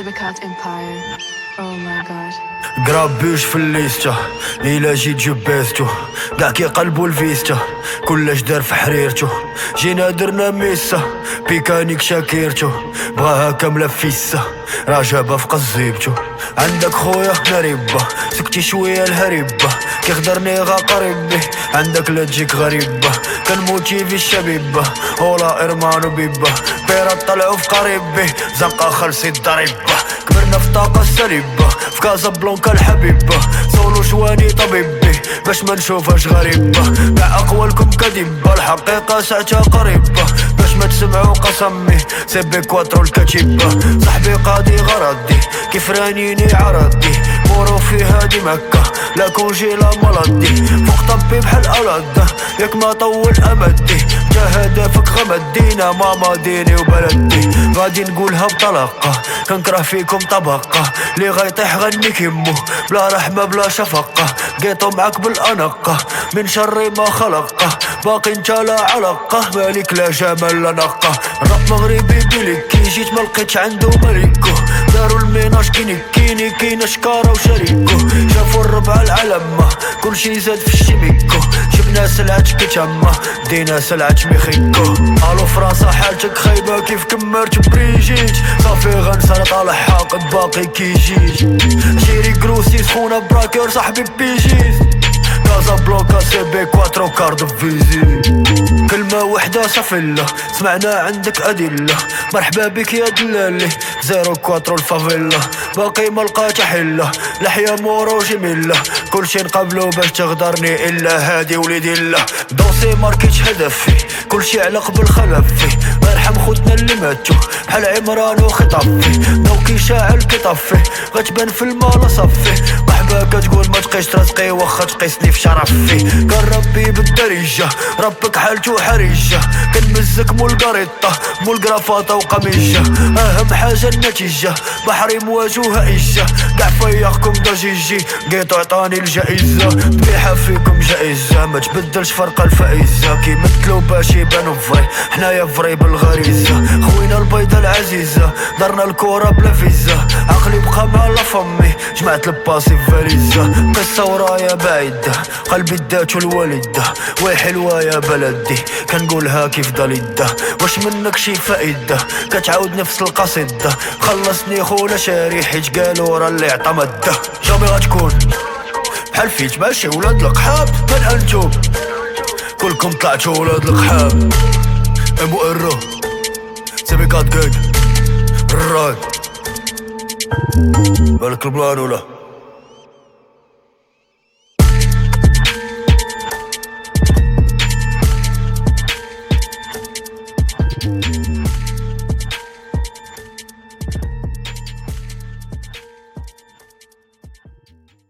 Civicat Empire. Oh my god. قرابيش في الليستا إلا جيت جبيستو قاع كيقلبو الفيستا كلش دار في حريرتو جينا درنا ميسا بيكانيك شاكيرتو بغاها كاملة فيسا راجبة في قزيبتو عندك خويا مريبة سكتي شوية الهريبة. كيخدرني غا قريبي عندك لا تجيك غريبة كنموتي في الشبيبة. ولا إرمان وبيبة. بيرا طلعو في قريبي. زنقة خلصي الضريبة. كبرنا في طاقة سليبة في كازابلانكا الحبيبة. سولو شواني طبيبي. باش ما نشوفهاش غريبة. كاع أقوالكم كذبة. الحقيقة ساعتها قريبة. باش ما تسمعوا قسمي. سيبي كواترو الكتيبة صاحبي قاضي غردي كيف رانيني عرضي. مورو في هادي مكة. لا كونجي لا ملدي فوق طبي بحال ألد ياك ما طول أمدي. جا هدفك غمدينا. ماما ديني وبلدي. غادي نقولها بطلاقة. كنكره فيكم طبقة. لي غيطيح غني كيمو بلا رحمة بلا شفقة. قيتو معاك بالأنقة. من شر ما خلقه. باقي انت لا علاقة مالك لا جمال لا نقة. راب مغربي بليكي جيت ملقيتش عنده ملكو دارو الميناج كيني كيني شكارة وشريكو. شافو الربع العلمة كلشي زاد في الشيميكو. جبنا سلعة كيتشما دينا سلعة ميخيكو ألو فرنسا حالتك خايبة كيف كمرت بريجيت صافي غنسى طالع حاقد باقي كيجيت جيري كروسي سخونة براكر صاحبي بيجيت كازا بلوكا سي بي كواترو كارد فيزي. كلمة وحدة صافيلا سمعنا عندك أدلة. مرحبا بك يا دلالي زيرو كواترو الفافيلا باقي ما لقيت حلة. لحية مورو جميلة كلشي نقابلو باش تغدرني إلا هادي وليدي الله دوسي ماركيتش هدفي. كلشي على قبل خلفي. مرحم خوتنا اللي ماتو بحال عمران وخطفي. دوكي شاعل كطفي غتبان في المال صفي. قحبة كتقول ما تقيش رزقي واخا تقيسني في شرفي. كان ربي بالدرجة ربك حالتو حريجة كنمزك مول قريطة مول قرافاطة وقميجة أهم حاجة النتيجة بحري مواجهة إجة. قاع فياقكم ضجيجي قيتو عطاني الجائزة. طبيحة فيكم جائزة ما تبدلش فرق الفائزة. كي مثلو باش يبانو فري حنايا فري بالغريزة. خوينا البيضة العزيزة دارنا الكورة بلا فيزا عقلي بقى مع لا فمي جمعت الباسي فاليزة. قصة ورايا بعيدة قلبي داتو الوالدة وي حلوة يا بلدي. كنقولها كيف ضليدة واش منك شي فائدة؟ كتعاود نفس القصيدة. خلصني خونا شاري حيت قالوا راه اللي عطا جامي غتكون. بحال فيت ماشي ولاد القحاب من أنتم كلكم طلعتوا ولاد القحاب. ام ار سيبيكات جاج الراد بالك البلان ولا؟